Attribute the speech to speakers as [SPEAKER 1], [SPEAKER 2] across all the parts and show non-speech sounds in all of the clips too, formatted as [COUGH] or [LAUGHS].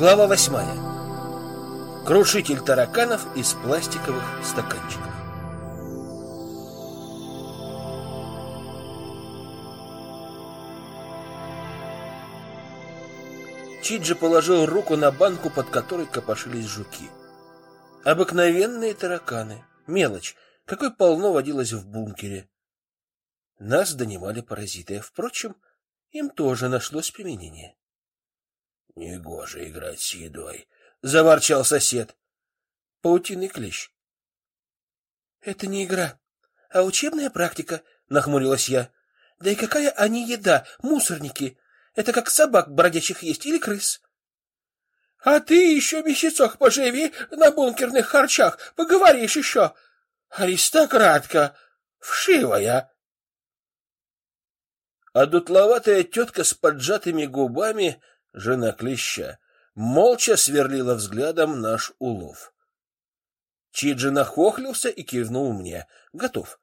[SPEAKER 1] Глава восьмая. Крушитель тараканов из пластиковых стаканчиков. Чиджи положил руку на банку, под которой копошились жуки. Обыкновенные тараканы, мелочь, какой полно водилось в бункере. Нас донимали паразиты, впрочем, им тоже нашлось применение.
[SPEAKER 2] Негоже играть с едой,
[SPEAKER 1] заворчал сосед. Паутинный клещ. Это не игра, а учебная практика, нахмурилась я. Да и какая они еда, мусорники. Это как собак бродячих есть или крыс. А ты еще месяцок поживи на бункерных харчах, поговоришь еще. Аристократка, вшивая. А дутловатая тетка с поджатыми губами жена клеща, молча сверлила взглядом наш улов. Чиджи нахохлился и кивнул мне. Готов.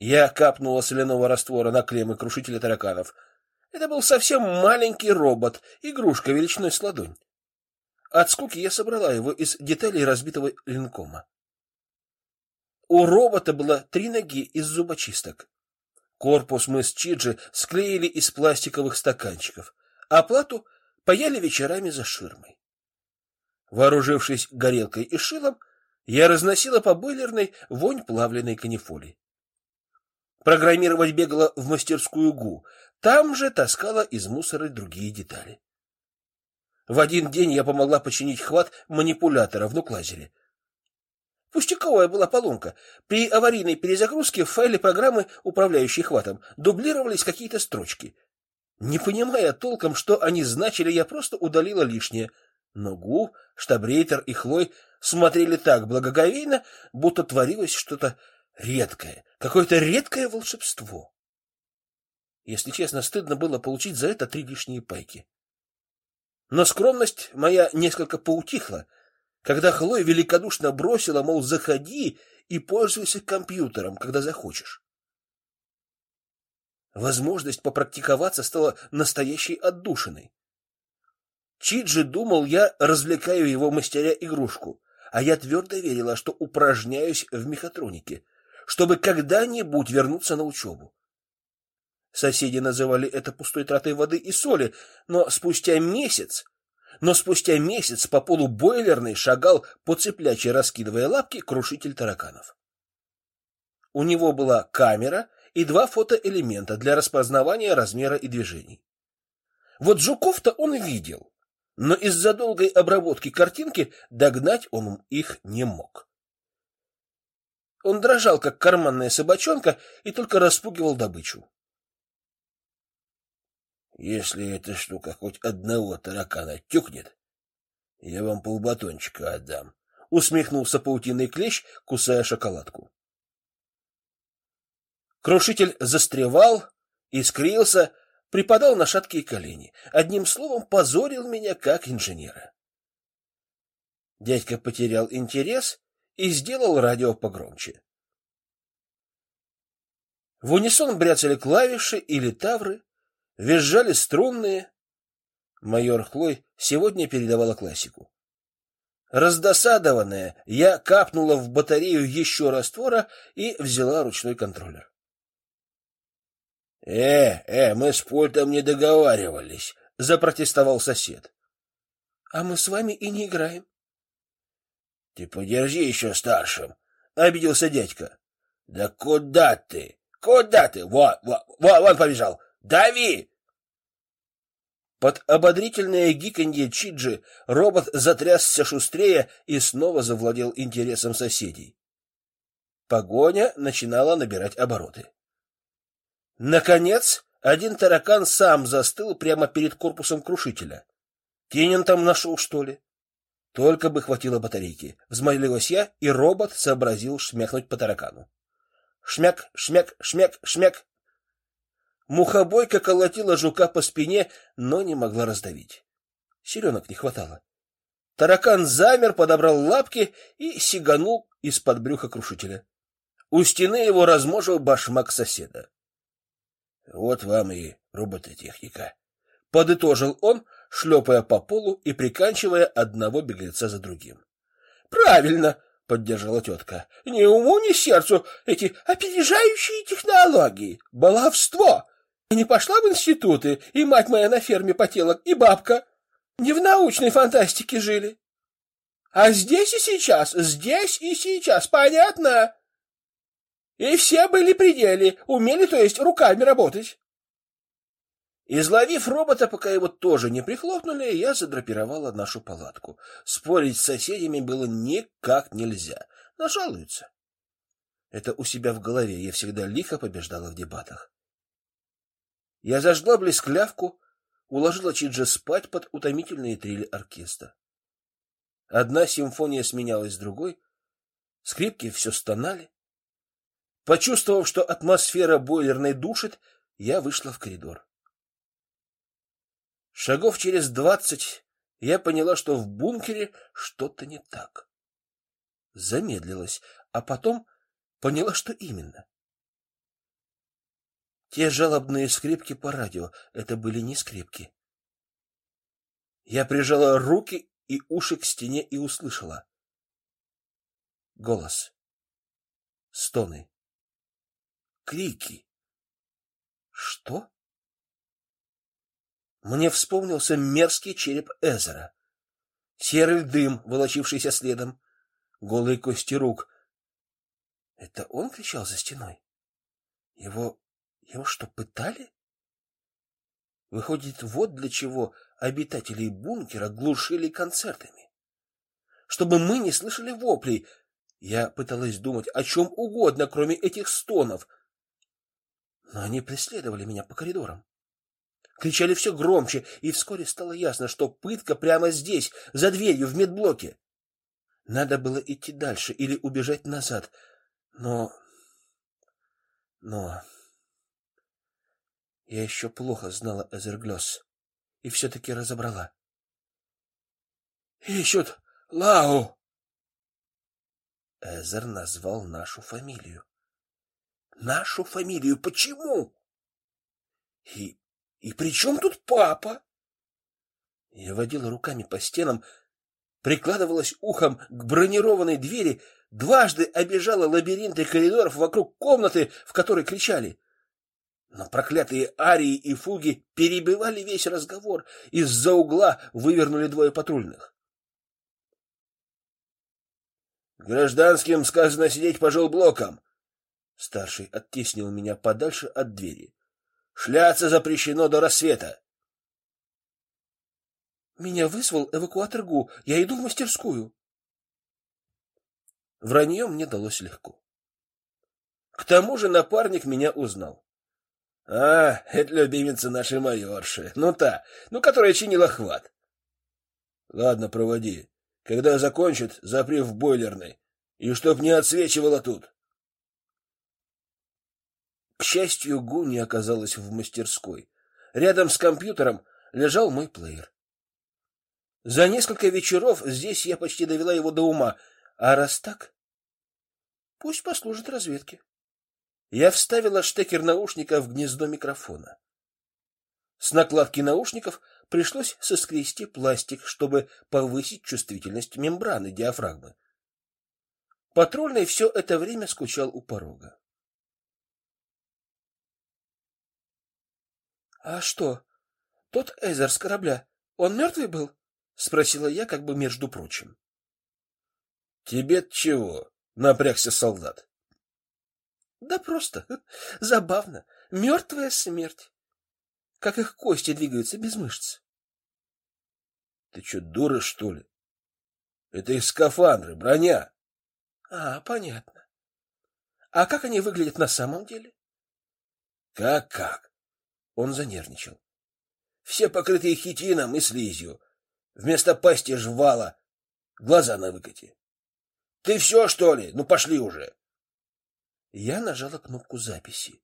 [SPEAKER 1] Я капнула соляного раствора на клеммы крушителя тараканов. Это был совсем маленький робот, игрушка величиной с ладонь. От скуки я собрала его из деталей разбитого линкома. У робота было три ноги из зубочисток. Корпус мы с Чиджи склеили из пластиковых стаканчиков. Оплату паяли вечерами за ширмой. Вооружившись горелкой и шилом, я разносила по бойлерной вонь плавленной канифоли. Программировать бегала в мастерскую ГУ, там же таскала из мусора другие детали. В один день я помогла починить хват манипулятора в нуклазере. Пустяковая была поломка. При аварийной перезагрузке в файле программы, управляющей хватом, дублировались какие-то строчки. Не понимая толком, что они значили, я просто удалила лишнее. Но Гу, Штабрейтер и Хлой смотрели так благоговейно, будто творилось что-то редкое, какое-то редкое волшебство. Если честно, стыдно было получить за это три лишние пайки. Но скромность моя несколько поутихла, когда Хлой великодушно бросила, мол, заходи и пользуйся компьютером, когда захочешь. Возможность попрактиковаться стала настоящей отдушиной. Чиджи думал, я развлекаю его мастеря игрушку, а я твердо верила, что упражняюсь в мехатронике, чтобы когда-нибудь вернуться на учебу. Соседи называли это пустой тратой воды и соли, но спустя месяц, но спустя месяц по полу бойлерной шагал по цеплячей, раскидывая лапки, крушитель тараканов. У него была камера и два фотоэлемента для распознавания размера и движений. Вот жуков-то он видел, но из-за долгой обработки картинки догнать он их не мог. Он дрожал, как карманная собачонка, и только распугивал добычу.
[SPEAKER 2] Если эта штука хоть одного таракана тюкнет, я вам полбатончика отдам,
[SPEAKER 1] усмехнулся паутинный клещ, кусая шоколадку. Крушитель застревал, искрился, припадал на шаткие колени. Одним словом, позорил меня как инженера. Дядька потерял интерес и сделал радио погромче. В унисон бряцали клавиши или тавры, визжали струнные. Майор Хлой сегодня передавала классику. Раздосадованная, я капнула в батарею еще раствора и взяла ручной контроллер.
[SPEAKER 2] Э, э, мы с пультом не договаривались,
[SPEAKER 1] запротестовал сосед. А мы с вами и не играем.
[SPEAKER 2] Ты подержи еще старшим, обиделся дядька. Да куда ты? Куда ты? Во, во, во, вон побежал. Дави!
[SPEAKER 1] Под ободрительное гиканье Чиджи робот затрясся шустрее и снова завладел интересом соседей. Погоня начинала набирать обороты. Наконец, один таракан сам застыл прямо перед корпусом крушителя. Кенин там нашел, что ли? Только бы хватило батарейки. Взмолилась я, и робот сообразил шмякнуть по таракану. Шмяк, шмяк, шмяк, шмяк. Мухобойка колотила жука по спине, но не могла раздавить. Силенок не хватало. Таракан замер, подобрал лапки и сиганул из-под брюха крушителя. У стены его разможил башмак соседа.
[SPEAKER 2] Вот вам и робототехника.
[SPEAKER 1] Подытожил он, шлепая по полу и приканчивая одного беглеца за другим. Правильно, поддержала тетка. Ни уму, ни сердцу эти опережающие технологии. Баловство! Не пошла в институты, и мать моя на ферме потела, и бабка. Не в научной фантастике жили. А здесь и сейчас, здесь и сейчас, понятно? И все были пределе, умели, то есть, руками работать. Изловив робота, пока его тоже не прихлопнули, я задрапировала нашу палатку. Спорить с соседями было никак нельзя. Нажалуются. Это у себя в голове я всегда лихо побеждала в дебатах. Я зажгла блесклявку, уложила Чиджа спать под утомительные трели оркестра. Одна симфония сменялась другой, скрипки все стонали. Почувствовав, что атмосфера бойлерной душит, я вышла в коридор. Шагов через двадцать я поняла, что в бункере что-то не так. Замедлилась, а потом поняла, что именно. Те жалобные скрипки по радио это были не скрипки. Я прижала руки и уши к стене и услышала голос, стоны, крики. Что? Мне вспомнился мерзкий череп Эзера, серый дым, волочившийся следом, голые кости рук. Это он кричал за стеной? Его его что, пытали? Выходит, вот для чего обитателей бункера глушили концертами. Чтобы мы не слышали воплей. Я пыталась думать о чем угодно, кроме этих стонов. Но они преследовали меня по коридорам кричали все громче, и вскоре стало ясно, что пытка прямо здесь, за дверью в медблоке. Надо было идти дальше или убежать назад, но но я еще плохо знала Эзерглёс и все таки разобрала. Ищут Лау. Эзер назвал нашу фамилию. Нашу фамилию почему? И и при чем тут папа? Я водила руками по стенам, прикладывалась ухом к бронированной двери, дважды обежала лабиринты коридоров вокруг комнаты, в которой кричали. Но проклятые арии и фуги перебивали весь разговор, из-за угла вывернули двое патрульных. Гражданским сказано сидеть по жилблокам. Старший оттеснил меня подальше от двери. Шляться запрещено до рассвета. Меня вызвал эвакуатор ГУ. Я иду в мастерскую. Вранье мне далось легко. К тому же напарник меня узнал. А, это любимица нашей майорши. Ну та, ну которая чинила хват. Ладно, проводи. Когда закончит, запри в бойлерной. И чтоб не отсвечивало тут. К счастью, Гу не оказалась в мастерской. Рядом с компьютером лежал мой плеер. За несколько вечеров здесь я почти довела его до ума, а раз так, пусть послужит разведке. Я вставила штекер наушника в гнездо микрофона. С накладки наушников пришлось соскрести пластик, чтобы повысить чувствительность мембраны диафрагмы. Патрульный все это время скучал у порога. А что? Тот Эзер с корабля, он мертвый был? спросила я, как бы между прочим. Тебе чего? напрягся солдат. Да просто [LAUGHS] забавно, мертвая смерть. Как их кости двигаются без мышц. Ты что, дура, что ли? Это их скафандры, броня. А, понятно. А как они выглядят на самом деле? Как как? Он занервничал. Все покрытые хитином и слизью. Вместо пасти жвала. Глаза на выкате. Ты все, что ли? Ну пошли уже. Я нажала кнопку записи.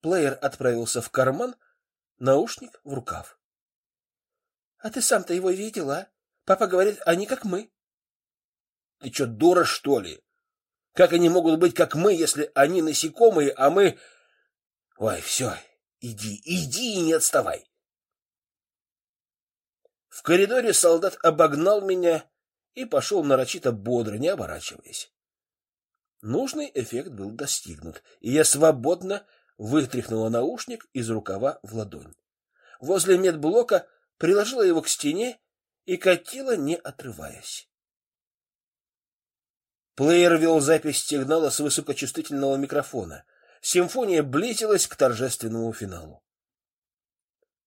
[SPEAKER 1] Плеер отправился в карман, наушник в рукав. А ты сам-то его видел, а? Папа говорит, они как мы. Ты что, дура, что ли? Как они могут быть как мы, если они насекомые, а мы Ой, все, Иди, иди и не отставай. коридоре солдат обогнал меня и пошел нарочито бодро, не оборачиваясь. Нужный эффект был достигнут, и я свободно вытряхнула наушник из рукава в ладонь. Возле медблока приложила его к стене и катила, не отрываясь. Плеер вел запись сигнала с высокочувствительного микрофона. Симфония близилась к торжественному финалу.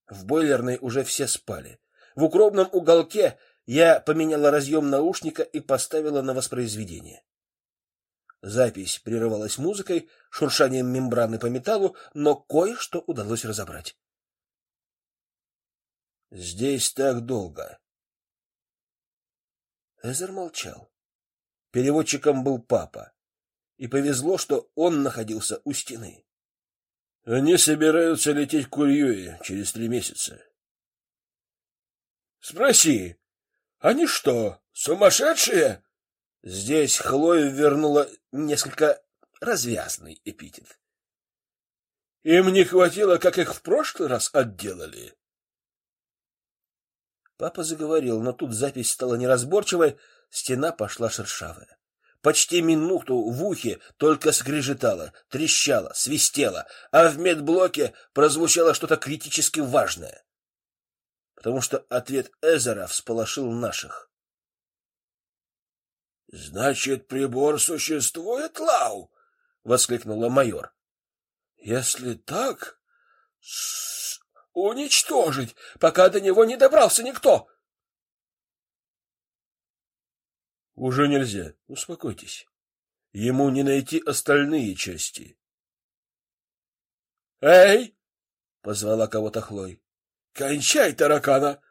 [SPEAKER 1] В бойлерной уже все спали. В укромном уголке я поменяла разъем наушника и поставила на воспроизведение. Запись прерывалась музыкой, шуршанием мембраны по металлу, но кое-что удалось разобрать. Здесь так долго. Эзер молчал. Переводчиком был папа. И повезло, что он находился у стены. Они собираются лететь к Курьюе через три месяца. Спроси, они что, сумасшедшие? Здесь Хлоя вернула несколько развязный эпитет. Им не хватило, как их в прошлый раз отделали. Папа заговорил, но тут запись стала неразборчивой, стена пошла шершавая. Почти минуту в ухе только скрежетало, трещало, свистело, а в медблоке прозвучало что-то критически важное. Потому что ответ Эзера всполошил наших. Значит, прибор существует, Лау, воскликнула майор. Если так, уничтожить, пока до него не добрался никто. Уже нельзя. Успокойтесь. Ему не найти остальные части. Эй! позвала кого-то Хлой. Кончай таракана.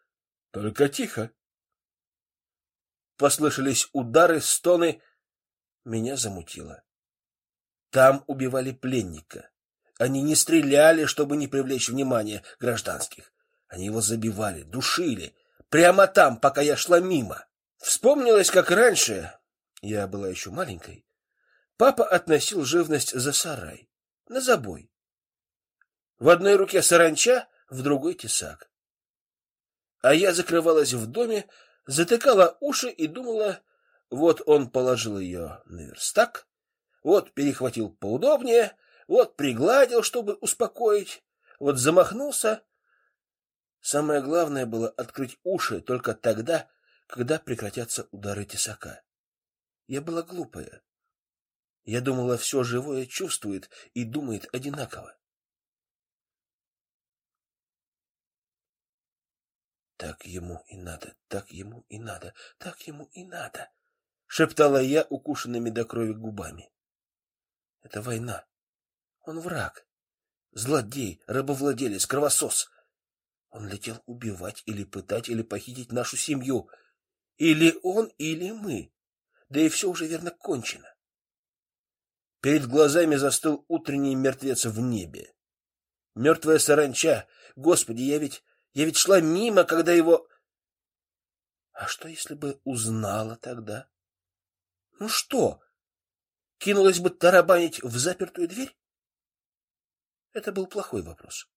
[SPEAKER 1] Только тихо. Послышались удары, стоны, меня замутило. Там убивали пленника. Они не стреляли, чтобы не привлечь внимание гражданских. Они его забивали, душили, прямо там, пока я шла мимо. Вспомнилось, как раньше, я была еще маленькой, папа относил живность за сарай, на забой. В одной руке саранча, в другой тесак. А я закрывалась в доме, затыкала уши и думала, вот он положил ее на верстак, вот перехватил поудобнее, вот пригладил, чтобы успокоить, вот замахнулся. Самое главное было открыть уши только тогда, когда прекратятся удары тесака. Я была глупая. Я думала, все живое чувствует и думает одинаково. Так ему и надо, так ему и надо, так ему и надо, шептала я укушенными до крови губами. Это война. Он враг. Злодей, рабовладелец, кровосос. Он летел убивать или пытать или похитить нашу семью. Или он, или мы. Да и все уже верно кончено. Перед глазами застыл утренний мертвец в небе. Мертвая саранча. Господи, я ведь я ведь шла мимо, когда его А что если бы узнала тогда? Ну что? Кинулась бы тарабанить в запертую дверь? Это был плохой вопрос.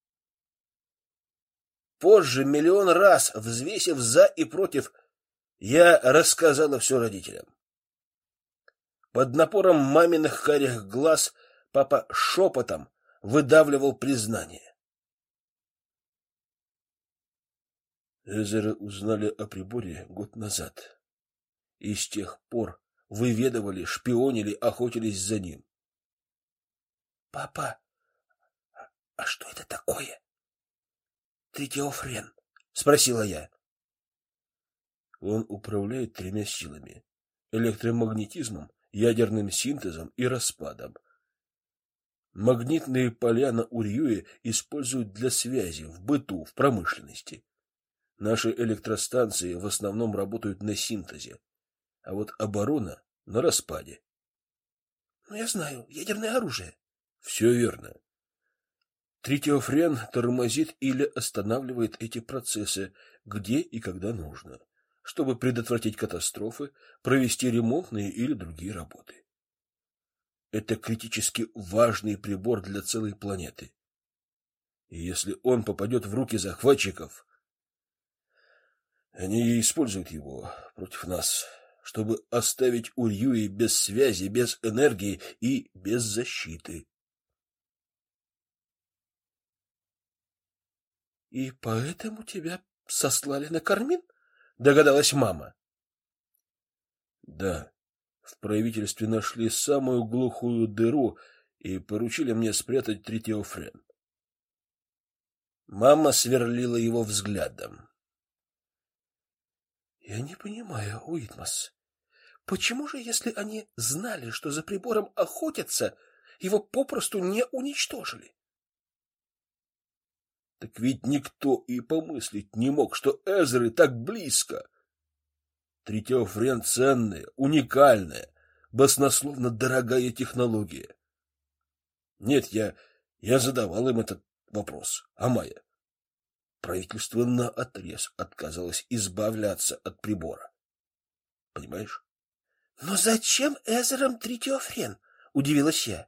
[SPEAKER 1] Позже миллион раз, взвесив за и против, я рассказала все родителям. Под напором маминых карих глаз папа шепотом выдавливал признание. Эзеры узнали о приборе год назад. И с тех пор выведывали, шпионили, охотились за ним. Папа, а что это такое? Тритиофрен, спросила я. Он управляет тремя силами: электромагнетизмом, ядерным синтезом и распадом. Магнитные поля на Урьюе используют для связи в быту, в промышленности. Наши электростанции в основном работают на синтезе, а вот оборона на распаде. Ну я знаю, ядерное оружие. Все верно. Тритиофрен тормозит или останавливает эти процессы, где и когда нужно, чтобы предотвратить катастрофы, провести ремонтные или другие работы. Это критически важный прибор для целой планеты. И если он попадет в руки захватчиков, Они используют его против нас, чтобы оставить Урьюи без связи, без энергии и без защиты.
[SPEAKER 2] И поэтому тебя сослали на Кармин? Догадалась мама.
[SPEAKER 1] Да. В правительстве нашли самую глухую дыру и поручили мне спрятать третьего френ. Мама сверлила его взглядом.
[SPEAKER 2] Я не понимаю, Уитмас. Почему же, если они знали, что за прибором охотятся, его попросту не уничтожили?
[SPEAKER 1] Так ведь никто и помыслить не мог, что Эзеры так близко. Тритеофрен ценная, уникальная, баснословно дорогая технология. Нет, я я задавал им этот вопрос. А Майя? Правительство наотрез отказалось избавляться от прибора. Понимаешь?
[SPEAKER 2] Но зачем Эзерам тритиофрен? удивилась я.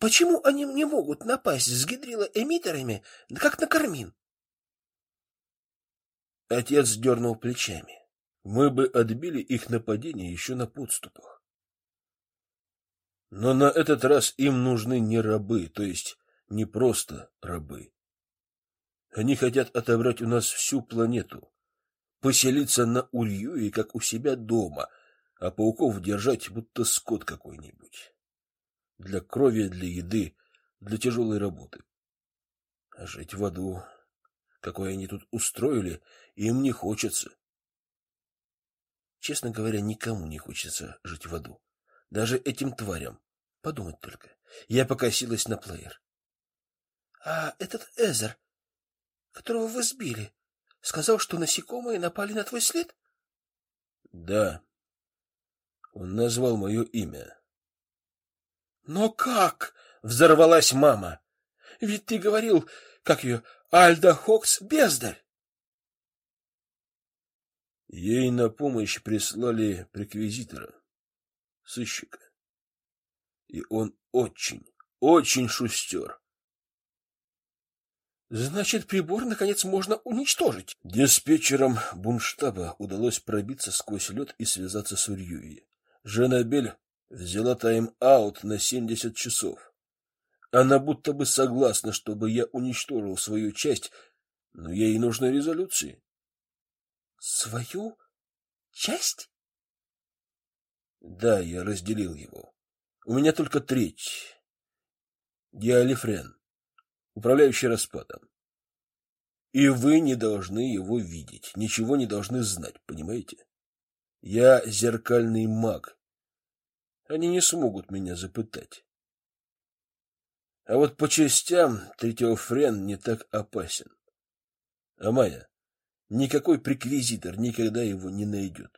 [SPEAKER 2] Почему они не могут напасть с гидрилоэмиттерами, как на Кармин?
[SPEAKER 1] Отец дернул плечами. Мы бы отбили их нападение еще на подступах. Но на этот раз им нужны не рабы, то есть не просто рабы. Они хотят отобрать у нас всю планету, поселиться на Ульюе, как у себя дома, а пауков держать будто скот какой-нибудь для крови, для еды, для тяжелой работы. А жить в аду, какой они тут устроили, им не хочется. Честно говоря, никому не хочется жить в аду. Даже этим тварям. Подумать только. Я покосилась на плеер.
[SPEAKER 2] А этот Эзер, которого вы сбили, сказал, что насекомые напали на твой след?
[SPEAKER 1] Да. Он назвал мое имя.
[SPEAKER 2] Но как? взорвалась мама. Ведь ты говорил, как ее, Альда Хокс бездарь.
[SPEAKER 1] Ей на помощь прислали преквизитора, сыщика. И он очень, очень шустер.
[SPEAKER 2] Значит, прибор наконец можно уничтожить.
[SPEAKER 1] Диспетчерам Бунштаба удалось пробиться сквозь лед и связаться с Урьюи. Женабель взяла тайм-аут на 70 часов. Она будто бы согласна, чтобы я уничтожил свою часть, но ей нужны резолюции.
[SPEAKER 2] Свою часть?
[SPEAKER 1] Да, я разделил его. У меня только треть. Диалифрен, управляющий распадом. И вы не должны его видеть, ничего не должны знать, понимаете? Я зеркальный маг, они не смогут меня запытать. А вот по частям Третьофрен не так опасен. А Майя, никакой преквизитор никогда его не найдет.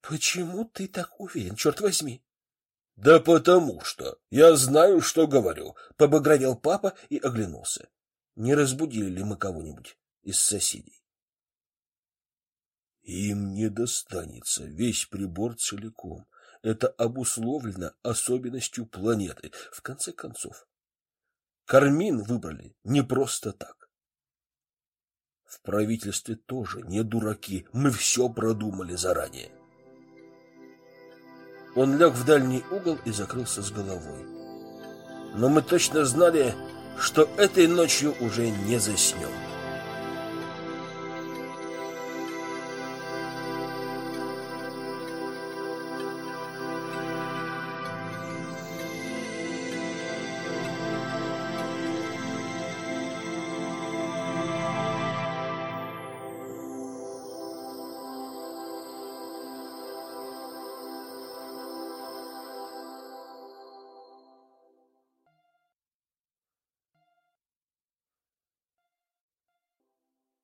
[SPEAKER 2] Почему ты так уверен, черт возьми?
[SPEAKER 1] Да потому что я знаю, что говорю, побагровел папа и оглянулся. Не разбудили ли мы кого-нибудь из соседей? Им не достанется весь прибор целиком. Это обусловлено особенностью планеты. В конце концов, Кармин выбрали не просто так. В правительстве тоже не дураки. Мы все продумали заранее. Он лег в дальний угол и закрылся с головой. Но мы точно знали, что этой ночью уже не заснем.